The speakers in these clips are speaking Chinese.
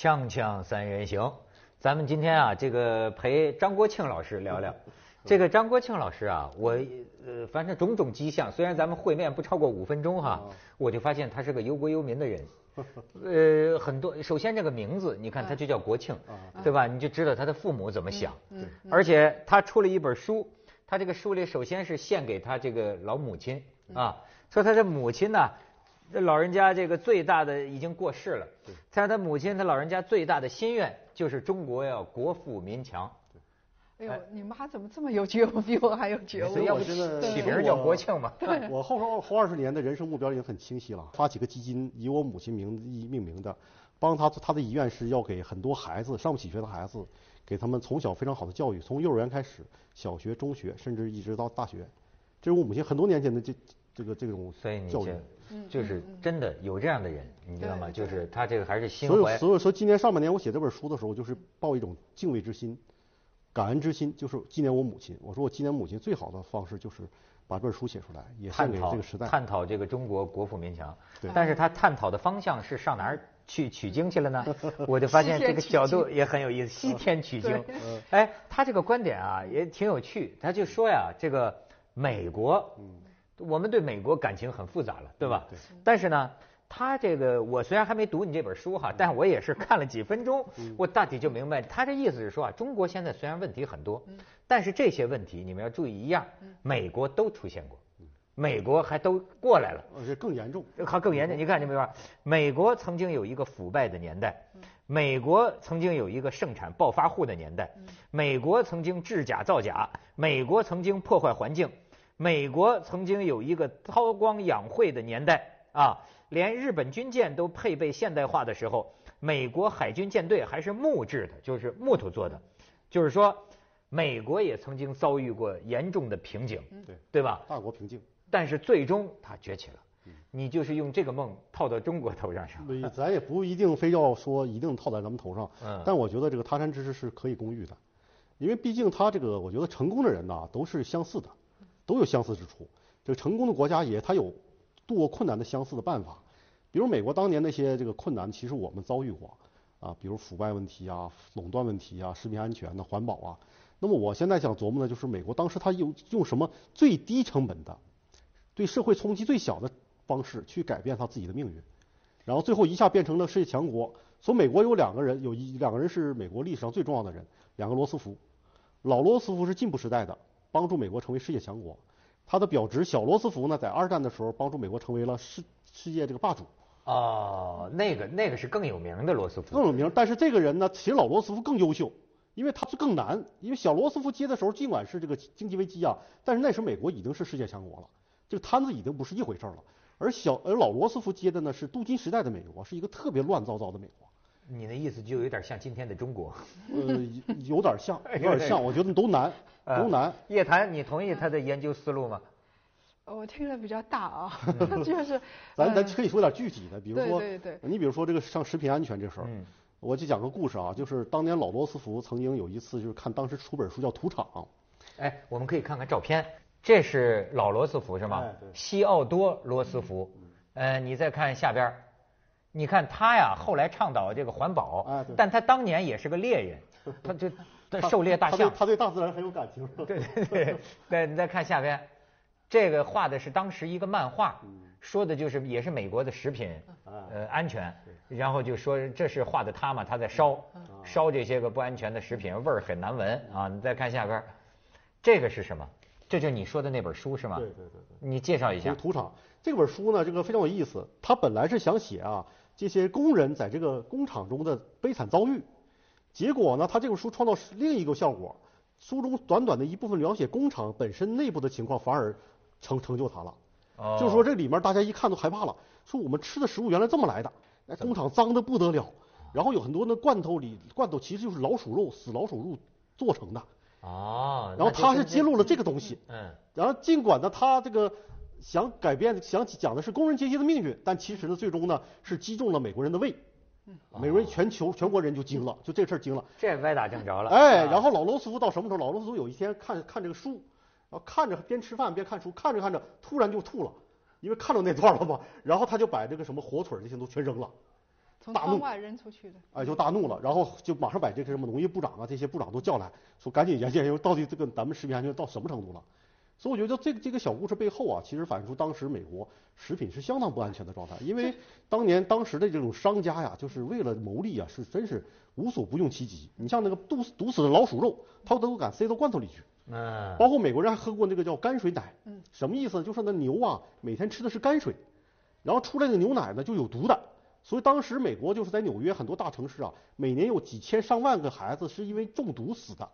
锵锵三人行，咱们今天啊，这个陪张国庆老师聊聊。这个张国庆老师啊，我呃，反正种种迹象，虽然咱们会面不超过五分钟哈，我就发现他是个忧国忧民的人。呃，很多，首先这个名字，你看他就叫国庆，对吧？你就知道他的父母怎么想。而且他出了一本书，他这个书里首先是献给他这个老母亲啊，说他的母亲呢。这老人家这个最大的已经过世了，他说他母亲他老人家最大的心愿就是中国要国富民强。哎呦，你妈怎么这么有觉悟，比我还有觉悟？要不起名叫国庆嘛？我后后二十年的人生目标已经很清晰了，发起个基金，以我母亲名字命名的，帮他他的遗愿是要给很多孩子上不起学的孩子，给他们从小非常好的教育，从幼儿园开始，小学、中学，甚至一直到大学。这是我母亲很多年前的这这个这种教育。就是真的有这样的人，你知道吗？就是他这个还是心怀。所以，所以说今年上半年我写这本书的时候，就是抱一种敬畏之心、感恩之心，就是纪念我母亲。我说我纪念母亲最好的方式就是把这本书写出来，也献给这个时代。探讨这个中国国富民强。对。但是他探讨的方向是上哪儿去取经去了呢？我就发现这个角度也很有意思，西天取经。哎，他这个观点啊也挺有趣，他就说呀，这个美国。我们对美国感情很复杂了，对吧？对。但是呢，他这个我虽然还没读你这本书哈，但我也是看了几分钟，我大体就明白他这意思是说啊，中国现在虽然问题很多，但是这些问题你们要注意一样，美国都出现过，美国还都过来了，而且更严重，还更严重。你看，你比如说，美国曾经有一个腐败的年代，美国曾经有一个盛产暴发户的年代，美国曾经制假造假，美国曾经破坏环境。美国曾经有一个韬光养晦的年代啊，连日本军舰都配备现代化的时候，美国海军舰队还是木质的，就是木头做的。就是说，美国也曾经遭遇过严重的瓶颈，对对吧？大国瓶颈。但是最终它崛起了。你就是用这个梦套到中国头上上。咱也不一定非要说一定套在咱们头上。嗯。但我觉得这个他山之石是可以攻玉的，因为毕竟他这个，我觉得成功的人呐都是相似的。都有相似之处，这个成功的国家也它有度过困难的相似的办法，比如美国当年那些这个困难，其实我们遭遇过啊，比如腐败问题啊、垄断问题啊、食品安全的、环保啊。那么我现在想琢磨的就是美国当时他用用什么最低成本的、对社会冲击最小的方式去改变他自己的命运，然后最后一下变成了世界强国。所以美国有两个人，有一两个人是美国历史上最重要的人，两个罗斯福，老罗斯福是进步时代的。帮助美国成为世界强国，他的表侄小罗斯福呢，在二战的时候帮助美国成为了世世界这个霸主。哦，那个那个是更有名的罗斯福。更有名，但是这个人呢，其实老罗斯福更优秀，因为他是更难。因为小罗斯福接的时候，尽管是这个经济危机啊，但是那时候美国已经是世界强国了，这个摊子已经不是一回事了。而小而老罗斯福接的呢，是镀金时代的美国，是一个特别乱糟糟的美国。你的意思就有点像今天的中国，呃，有点像，有点像，我觉得都难，都难。叶檀，你同意他的研究思路吗？我听着比较大啊，就是。咱咱可以说点具体的，比如说，对对对。你比如说这个像食品安全这事儿，我就讲个故事啊，就是当年老罗斯福曾经有一次就是看当时出本书叫《土场》，哎，我们可以看看照片，这是老罗斯福是吗？西奥多罗斯福，呃，你再看下边。你看他呀，后来倡导这个环保，但他当年也是个猎人，他就狩猎大象。他对大自然很有感情。对对对，对，你再看下边，这个画的是当时一个漫画，说的就是也是美国的食品呃安全，然后就说这是画的他嘛，他在烧烧这些个不安全的食品，味儿很难闻啊。你再看下边，这个是什么？这就是你说的那本书是吗？对对对对。你介绍一下。土场这本书呢，这个非常有意思。他本来是想写啊。这些工人在这个工厂中的悲惨遭遇，结果呢，他这本书创造另一个效果。书中短短的一部分描写工厂本身内部的情况，反而成成就他了。哦。就是说这里面大家一看都害怕了，说我们吃的食物原来这么来的，那工厂脏的不得了，然后有很多那罐头里罐头其实就是老鼠肉死老鼠肉做成的。哦。然后他是揭露了这个东西。嗯。然后尽管呢，他这个。想改变，想讲的是工人阶级的命运，但其实呢，最终呢是击中了美国人的胃，美国人全球全国人就惊了，就这事儿惊了，这歪打正着了。哎，然后老罗斯福到什么时候？老罗斯福有一天看看这个书，然后看着边吃饭边看书，看着看着突然就吐了，因为看到那段了嘛，然后他就把这个什么火腿这些都全扔了，从窗外扔出去的。哎，就大怒了，然后就马上把这个什么农业部长啊这些部长都叫来，说赶紧研究研究到底这个咱们食品安全到什么程度了。所以我觉得这个这个小故事背后啊，其实反映出当时美国食品是相当不安全的状态，因为当年当时的这种商家呀，就是为了牟利啊，是真是无所不用其极。你像那个毒毒死的老鼠肉，他都敢塞到罐头里去。嗯。包括美国人还喝过那个叫泔水奶。嗯。什么意思？就是那牛啊，每天吃的是泔水，然后出来的牛奶呢就有毒的。所以当时美国就是在纽约很多大城市啊，每年有几千上万个孩子是因为中毒死的。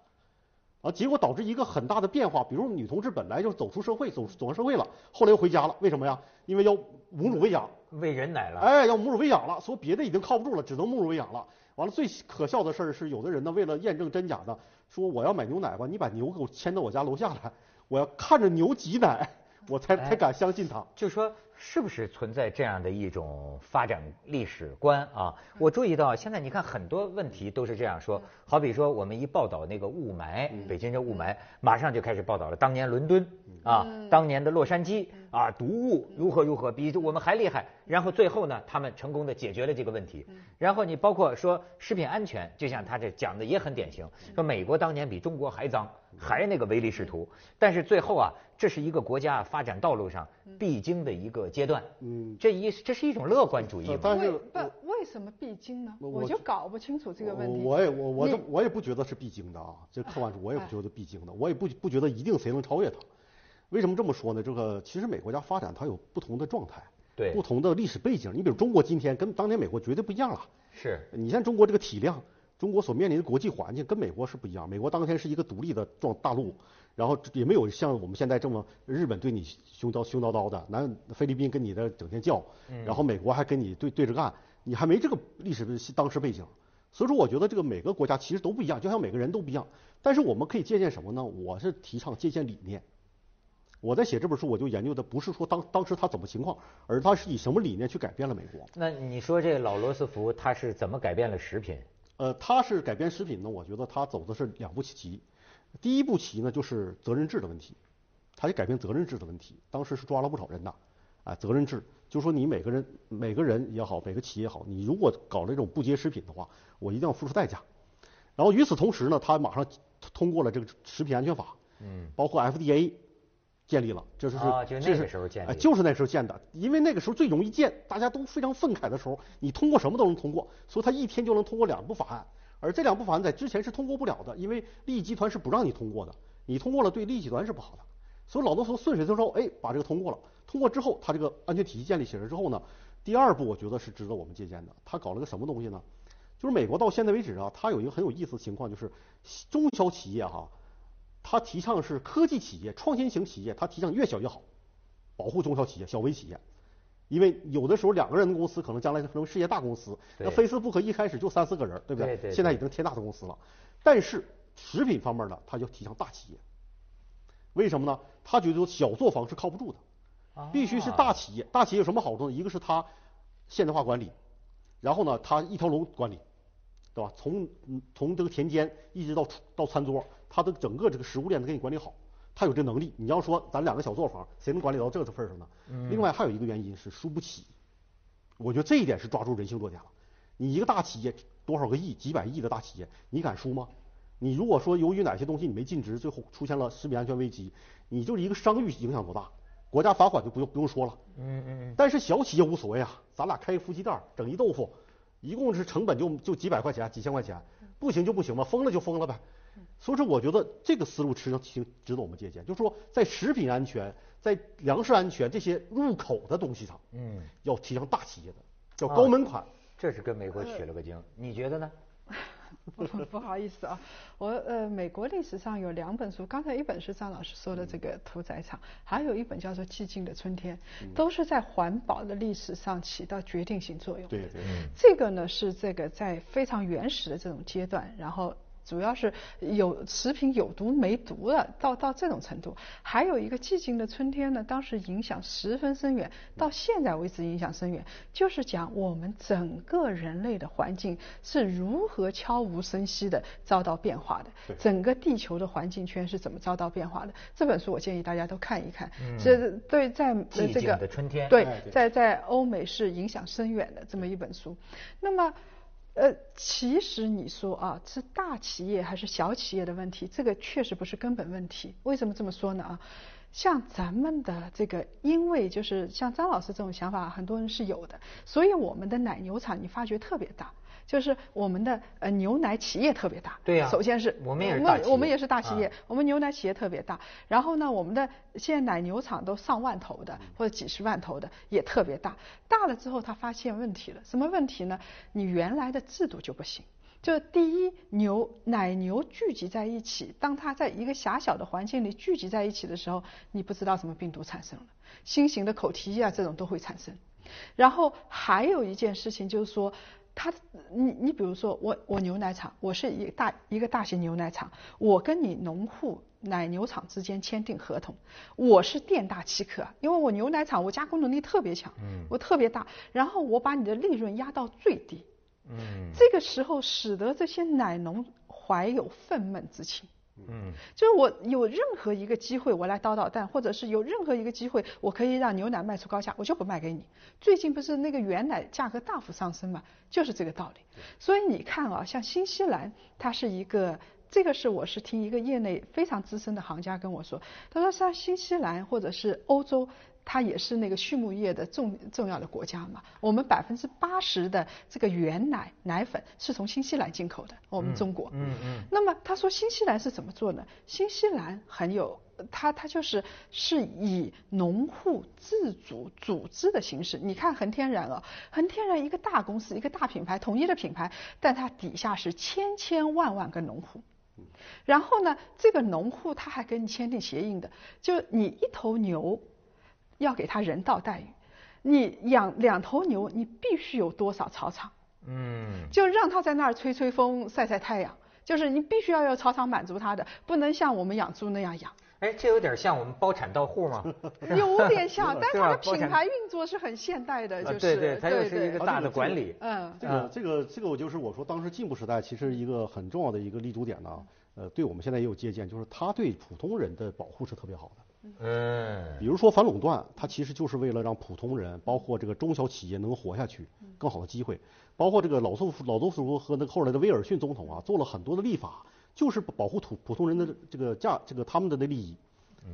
啊，结果导致一个很大的变化，比如女同志本来就走出社会，走走上社会了，后来又回家了，为什么呀？因为要母乳喂养，喂人奶了。哎，要母乳喂养了，说别的已经靠不住了，只能母乳喂养了。完了，最可笑的事儿是，有的人呢，为了验证真假呢，说我要买牛奶吧，你把牛给我牵到我家楼下来，我要看着牛挤奶，我才才敢相信他。就说。是不是存在这样的一种发展历史观啊？我注意到现在你看很多问题都是这样说，好比说我们一报道那个雾霾，北京这雾霾，马上就开始报道了当年伦敦啊，当年的洛杉矶啊，毒物如何如何，比我们还厉害。然后最后呢，他们成功的解决了这个问题。然后你包括说食品安全，就像他这讲的也很典型，说美国当年比中国还脏，还那个唯利是图。但是最后啊，这是一个国家发展道路上必经的一个。阶段，嗯，这一这是一种乐观主义。但是不为什么必经呢？我就搞不清楚这个问题。我也我我我也不觉得是必经的啊，这客观说，我也不觉得必经的，我也不不觉得一定谁能超越它。为什么这么说呢？这个其实每国家发展它有不同的状态，对，不同的历史背景。你比如中国今天跟当年美国绝对不一样了。是你像中国这个体量，中国所面临的国际环境跟美国是不一样。美国当天是一个独立的状大陆。然后也没有像我们现在这么日本对你凶刀凶叨叨的，南菲律宾跟你的整天叫，然后美国还跟你对对着干，你还没这个历史的当时背景，所以说我觉得这个每个国家其实都不一样，就像每个人都不一样。但是我们可以借鉴什么呢？我是提倡借鉴理念。我在写这本书，我就研究的不是说当当时他怎么情况，而他是以什么理念去改变了美国。那你说这老罗斯福他是怎么改变了食品？呃，他是改变食品呢？我觉得他走的是两步棋。第一步棋呢，就是责任制的问题，他就改变责任制的问题。当时是抓了不少人的，啊，责任制，就说你每个人每个人也好，每个企业也好，你如果搞这种不洁食品的话，我一定要付出代价。然后与此同时呢，他马上通过了这个食品安全法，嗯，包括 FDA 建立了，就是啊，就那个时候建，哎，就是那时候建的，因为那个时候最容易建，大家都非常愤慨的时候，你通过什么都能通过，所以他一天就能通过两部法案。而这两部法案在之前是通过不了的，因为利益集团是不让你通过的，你通过了对利益集团是不好的。所以老多说顺水推舟，哎，把这个通过了。通过之后，他这个安全体系建立起来之后呢，第二步我觉得是值得我们借鉴的。他搞了个什么东西呢？就是美国到现在为止啊，它有一个很有意思的情况，就是中小企业哈，他提倡是科技企业、创新型企业，他提倡越小越好，保护中小企业、小微企业。因为有的时候两个人的公司可能将来成为世界大公司，那 Facebook 一开始就三四个人，对不对？现在已经天大的公司了。但是食品方面呢，他就提倡大企业。为什么呢？他觉得小作坊是靠不住的，必须是大企业。大企业有什么好处呢？一个是它现代化管理，然后呢，它一条龙管理，对吧？从从这个田间一直到到餐桌，它的整个这个食物链都给你管理好。他有这能力，你要说咱两个小作坊，谁能管理到这个份上呢？另外还有一个原因是输不起，我觉得这一点是抓住人性弱点了。你一个大企业多少个亿、几百亿的大企业，你敢输吗？你如果说由于哪些东西你没尽职，最后出现了食品安全危机，你就是一个商誉影响多大？国家罚款就不用不用说了。嗯嗯。但是小企业无所谓啊，咱俩开一夫妻店，整一豆腐，一共是成本就就几百块钱、几千块钱，不行就不行嘛，疯了就疯了呗。所以说，我觉得这个思路其实挺值得我们借鉴。就是说，在食品安全、在粮食安全这些入口的东西上，嗯，要提倡大企业的，叫高门槛。这是跟美国取了个经，你觉得呢？不不好意思啊，我呃，美国历史上有两本书，刚才一本是张老师说的这个屠宰场，还有一本叫做《寂静的春天》，都是在环保的历史上起到决定性作用。对对。这个呢是这个在非常原始的这种阶段，然后。主要是有食品有毒没毒的，到到这种程度。还有一个寂静的春天呢，当时影响十分深远，到现在为止影响深远，就是讲我们整个人类的环境是如何悄无声息的遭到变化的，整个地球的环境圈是怎么遭到变化的。这本书我建议大家都看一看。这对在这个对在在欧美是影响深远的这么一本书。那么。呃，其实你说啊，是大企业还是小企业的问题，这个确实不是根本问题。为什么这么说呢？啊，像咱们的这个，因为就是像张老师这种想法，很多人是有的，所以我们的奶牛场你发觉特别大。就是我们的呃牛奶企业特别大，对呀，首先是我们也是大企业，我们也是大企业，我们牛奶企业特别大。然后呢，我们的现在奶牛场都上万头的或者几十万头的也特别大。大了之后，他发现问题了，什么问题呢？你原来的制度就不行。就第一，牛奶牛聚集在一起，当它在一个狭小的环境里聚集在一起的时候，你不知道什么病毒产生了，新型的口蹄疫啊这种都会产生。然后还有一件事情就是说。他，你你比如说我我牛奶厂，我是一大一个大型牛奶厂，我跟你农户奶牛场之间签订合同，我是店大欺客，因为我牛奶厂我加工能力特别强，嗯，我特别大，然后我把你的利润压到最低，嗯，这个时候使得这些奶农怀有愤懑之情。嗯，就是我有任何一个机会，我来捣捣蛋，或者是有任何一个机会，我可以让牛奶卖出高价，我就不卖给你。最近不是那个原奶价格大幅上升嘛，就是这个道理。所以你看啊，像新西兰，它是一个，这个是我是听一个业内非常资深的行家跟我说，他说像新西兰或者是欧洲。它也是那个畜牧业的重重要的国家嘛。我们百分之八十的这个原奶奶粉是从新西兰进口的，我们中国。嗯嗯。那么他说新西兰是怎么做呢？新西兰很有，它它就是是以农户自主组织的形式。你看恒天然啊，恒天然一个大公司，一个大品牌，统一的品牌，但它底下是千千万万个农户。然后呢，这个农户他还跟你签订协议的，就你一头牛。要给他人道待遇，你养两头牛，你必须有多少草场？嗯，就让他在那儿吹吹风、晒晒太阳，就是你必须要有草场满足他的，不能像我们养猪那样养。哎，这有点像我们包产到户吗？有点像，但是它的品牌运作是很现代的，就是对对，它又是一个大的管理。嗯，这个这个这个，我就是我说，当时进步时代其实一个很重要的一个立足点呢，呃，对我们现在也有借鉴，就是它对普通人的保护是特别好的。嗯，比如说反垄断，它其实就是为了让普通人，包括这个中小企业能活下去，更好的机会。包括这个老杜老杜叔和那个后来的威尔逊总统啊，做了很多的立法，就是保护普普通人的这个价，这个他们的那利益，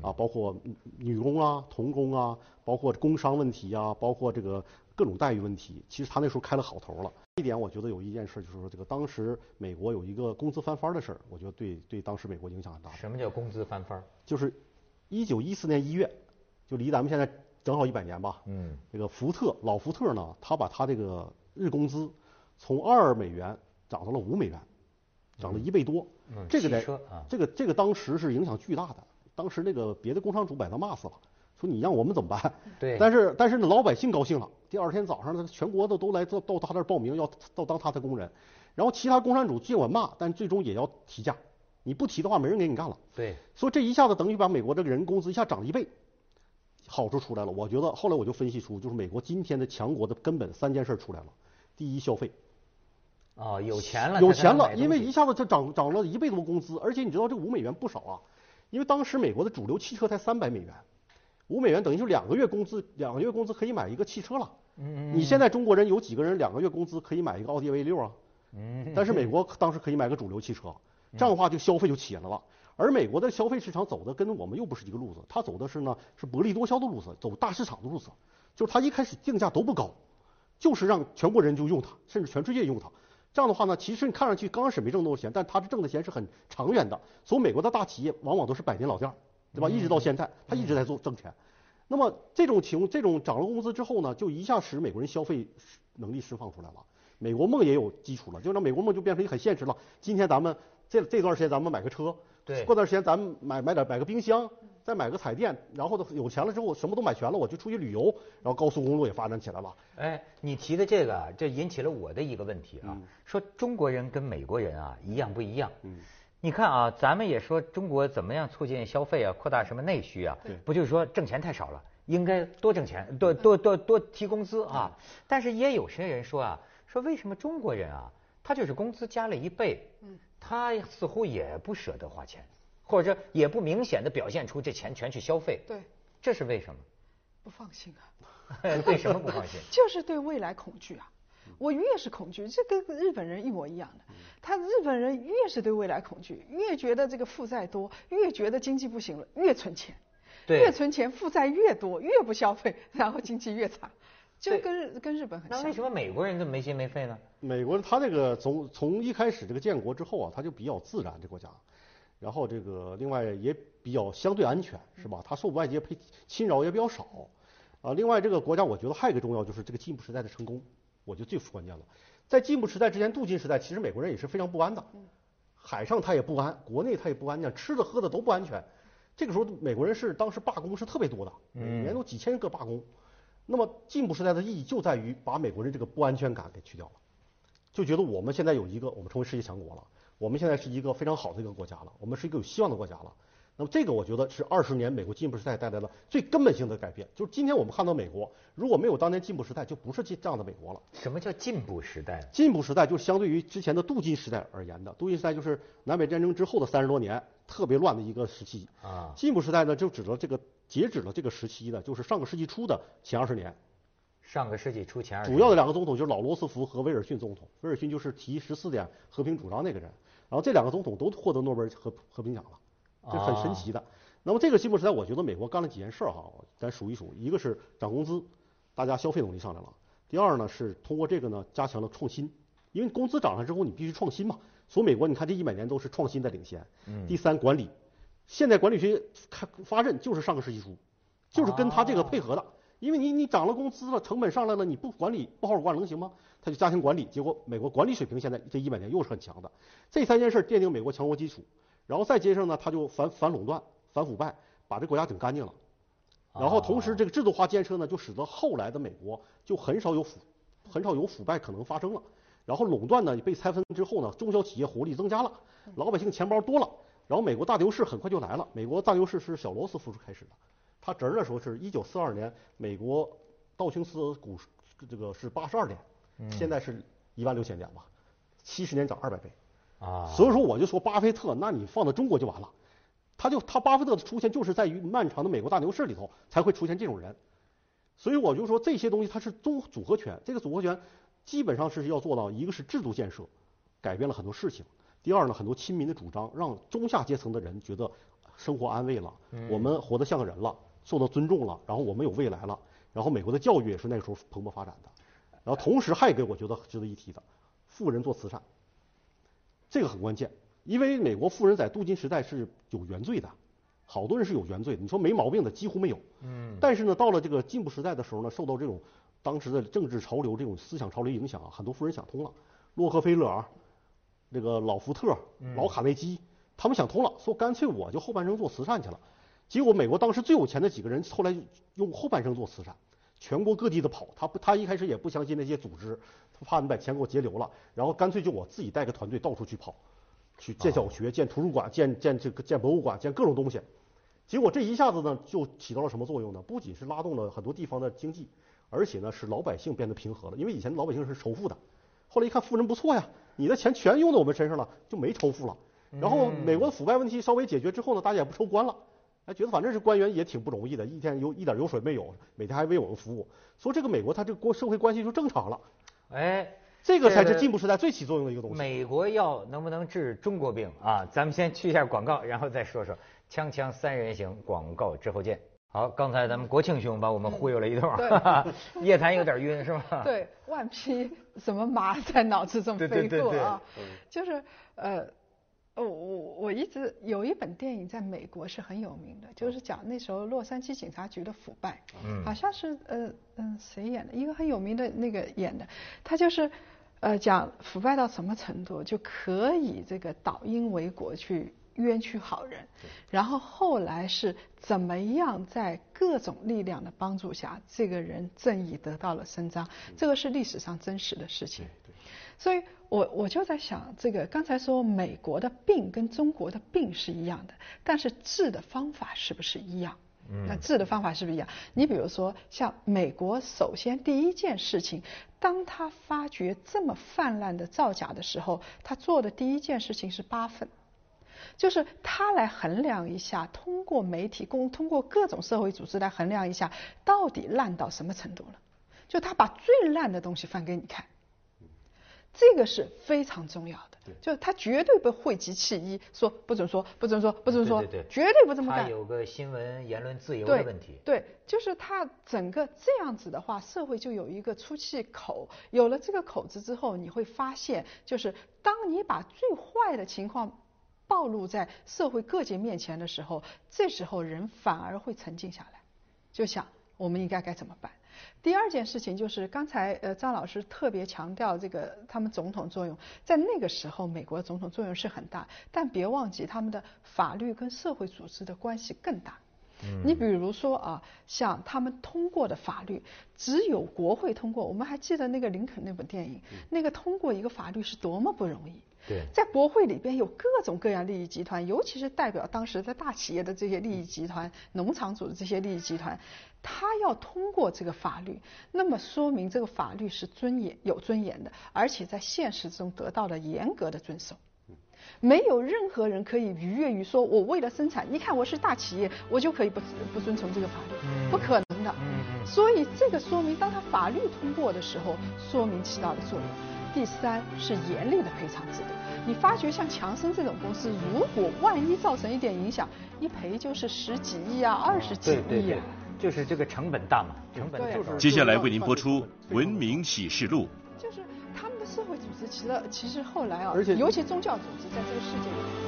啊，包括女工啊、童工啊，包括工伤问题啊，包括这个各种待遇问题。其实他那时候开了好头了。一点我觉得有一件事就是说，这个当时美国有一个工资翻番的事儿，我觉得对对当时美国影响很大。什么叫工资翻番？就是。一九一四年一月，就离咱们现在正好一百年吧。嗯，这个福特老福特呢，他把他这个日工资从二美元涨到了五美元，涨了一倍多。嗯，这个在这个这个当时是影响巨大的。当时那个别的工商主把他骂死了，说你让我们怎么办？对。但是但是呢，老百姓高兴了。第二天早上呢，全国的都来到到他那儿报名，要到当他的工人。然后其他工商主尽管骂，但最终也要提价。你不提的话，没人给你干了。对，所以这一下子等于把美国这个人工资一下涨了一倍，好处出来了。我觉得后来我就分析出，就是美国今天的强国的根本三件事出来了。第一，消费。哦，有钱了。有钱了，因为一下子就涨涨了一倍多工资，而且你知道这五美元不少啊，因为当时美国的主流汽车才三百美元，五美元等于就两个月工资，两个月工资可以买一个汽车了。嗯嗯。你现在中国人有几个人两个月工资可以买一个奥迪 A 六啊？嗯。但是美国当时可以买个主流汽车。这样的话，就消费就起来了。而美国的消费市场走的跟我们又不是一个路子，它走的是呢是薄利多销的路子，走大市场的路子。就是它一开始定价都不高，就是让全国人就用它，甚至全世界用它。这样的话呢，其实你看上去刚开始没挣多少钱，但它挣的钱是很长远的。所以美国的大企业往往都是百年老店，对吧？一直到现在，它一直在做挣钱。那么这种情，这种涨了工资之后呢，就一下使美国人消费能力释放出来了。美国梦也有基础了，就让美国梦就变成一个很现实了。今天咱们。这这段时间咱们买个车，对，过段时间咱们买买点买个冰箱，再买个彩电，然后有钱了之后什么都买全了，我就出去旅游，然后高速公路也发展起来了。哎，你提的这个，这引起了我的一个问题啊，说中国人跟美国人啊一样不一样？嗯，你看啊，咱们也说中国怎么样促进消费啊，扩大什么内需啊？对，不就是说挣钱太少了，应该多挣钱，多多多多提工资啊？但是也有些人说啊，说为什么中国人啊，他就是工资加了一倍，嗯，他似乎也不舍得花钱。或者也不明显的表现出这钱全去消费，对，这是为什么？不放心啊。对什么不放心？就是对未来恐惧啊！我越是恐惧，这跟日本人一模一样的。他日本人越是对未来恐惧，越觉得这个负债多，越觉得经济不行了，越存钱。对。越存钱，负债越多，越不消费，然后经济越差。就跟跟日本很像。那为什么美国人这么没心没肺呢？美国人他这个从从一开始这个建国之后啊，他就比较自然，这国家。然后这个另外也比较相对安全，是吧？他受外界配侵扰也比较少，啊，另外这个国家我觉得还有一个重要就是这个进步时代的成功，我觉得最关键了。在进步时代之前，镀金时代其实美国人也是非常不安的，海上他也不安，国内他也不安，讲吃的喝的都不安全。这个时候美国人是当时罢工是特别多的，每年都几千个罢工。那么进步时代的意义就在于把美国人这个不安全感给去掉了，就觉得我们现在有一个我们成为世界强国了。我们现在是一个非常好的一个国家了，我们是一个有希望的国家了。那么这个我觉得是二十年美国进步时代带来的最根本性的改变。就是今天我们看到美国，如果没有当年进步时代，就不是这样的美国了。什么叫进步时代？进步时代就是相对于之前的镀金时代而言的。镀金时代就是南北战争之后的三十多年特别乱的一个时期。啊。进步时代呢，就指的这个截止了这个时期呢，就是上个世纪初的前二十年。上个世纪初前二。主要的两个总统就是老罗斯福和威尔逊总统。威尔逊就是提十四点和平主张那个人。然后这两个总统都获得诺贝尔和和平奖了，这很神奇的。那么这个进步时代，我觉得美国干了几件事哈，咱数一数。一个是涨工资，大家消费能力上来了。第二呢是通过这个呢加强了创新，因为工资涨了之后你必须创新嘛。所以美国你看这一百年都是创新在领先。嗯。第三管理，现代管理学开发轫就是上个世纪初，就是跟他这个配合的。因为你你涨了工资了，成本上来了，你不管理不好好管能行吗？他就加强管理，结果美国管理水平现在这一百年又是很强的。这三件事奠定美国强国基础，然后再接上呢，他就反反垄断、反腐败，把这国家整干净了。然后同时这个制度化建设呢，就使得后来的美国就很少有腐很少有腐败可能发生了。然后垄断呢被拆分之后呢，中小企业活力增加了，老百姓钱包多了，然后美国大牛市很快就来了。美国大牛市是小罗斯福开始的。他侄儿的时候是一九四二年，美国道琼斯股这个是八十二点，现在是一万六千点吧，七十年涨二百倍，啊，所以说我就说巴菲特，那你放到中国就完了，他就他巴菲特的出现就是在于漫长的美国大牛市里头才会出现这种人，所以我就说这些东西它是综组合拳，这个组合拳基本上是要做到一个是制度建设，改变了很多事情，第二呢很多亲民的主张让中下阶层的人觉得生活安慰了，我们活得像个人了。受到尊重了，然后我们有未来了，然后美国的教育也是那个时候蓬勃发展的，然后同时还有一个我觉得值得一提的，富人做慈善，这个很关键，因为美国富人在镀金时代是有原罪的，好多人是有原罪的，你说没毛病的几乎没有，嗯，但是呢，到了这个进步时代的时候呢，受到这种当时的政治潮流、这种思想潮流影响啊，很多富人想通了，洛克菲勒啊、这个老福特、老卡内基，他们想通了，说干脆我就后半生做慈善去了。结果，美国当时最有钱的几个人，后来用后半生做慈善，全国各地的跑。他不，他一开始也不相信那些组织，他怕你把钱给我截留了，然后干脆就我自己带个团队到处去跑，去建小学、建图书馆、建建这个建博物馆、建各种东西。结果这一下子呢，就起到了什么作用呢？不仅是拉动了很多地方的经济，而且呢，使老百姓变得平和了。因为以前老百姓是仇富的，后来一看富人不错呀，你的钱全用在我们身上了，就没仇富了。然后美国的腐败问题稍微解决之后呢，大家也不抽官了。哎，觉得反正是官员也挺不容易的，一天有一点油水没有，每天还为我们服务，所以这个美国它这国社会关系就正常了。哎，这个才是进步时代最起作用的一个东西。美国药能不能治中国病啊？咱们先去一下广告，然后再说说锵锵三人行广告之后见。好，刚才咱们国庆兄把我们忽悠了一通，叶檀 有点晕是吗？对，万匹什么马在脑子中飞过啊？就是呃。哦，我我一直有一本电影在美国是很有名的，就是讲那时候洛杉矶警察局的腐败，嗯，好像是呃嗯谁演的，一个很有名的那个演的，他就是呃讲腐败到什么程度？就可以这个倒因为国去冤屈好人，然后后来是怎么样在各种力量的帮助下，这个人正义得到了伸张，这个是历史上真实的事情。所以我我就在想，这个刚才说美国的病跟中国的病是一样的，但是治的方法是不是一样？那治的方法是不是一样？你比如说，像美国，首先第一件事情，当他发觉这么泛滥的造假的时候，他做的第一件事情是八分。就是他来衡量一下，通过媒体公，通过各种社会组织来衡量一下，到底烂到什么程度了。就他把最烂的东西翻给你看，这个是非常重要的。就是他绝对不讳疾弃医，说不准说，不准说，不准说，绝对不这么干。他有个新闻言论自由的问题。对，就是他整个这样子的话，社会就有一个出气口。有了这个口子之后，你会发现，就是当你把最坏的情况。暴露在社会各界面前的时候，这时候人反而会沉静下来，就想我们应该该怎么办。第二件事情就是刚才呃张老师特别强调这个他们总统作用，在那个时候美国总统作用是很大，但别忘记他们的法律跟社会组织的关系更大。你比如说啊，像他们通过的法律，只有国会通过。我们还记得那个林肯那部电影，那个通过一个法律是多么不容易。对，在国会里边有各种各样利益集团，尤其是代表当时的大企业的这些利益集团、农场主的这些利益集团，他要通过这个法律，那么说明这个法律是尊严、有尊严的，而且在现实中得到了严格的遵守。没有任何人可以逾越于说，我为了生产，你看我是大企业，我就可以不不遵从这个法律，不可能的。所以这个说明，当他法律通过的时候，说明起到的作用。第三是严厉的赔偿制度。你发觉像强生这种公司，如果万一造成一点影响，一赔就是十几亿啊，二十几亿啊，就是这个成本大嘛，成本就是。接下来为您播出《文明启示录》。就是他们的社会组织，其实其实后来啊，而且尤其宗教组织，在这个世界里。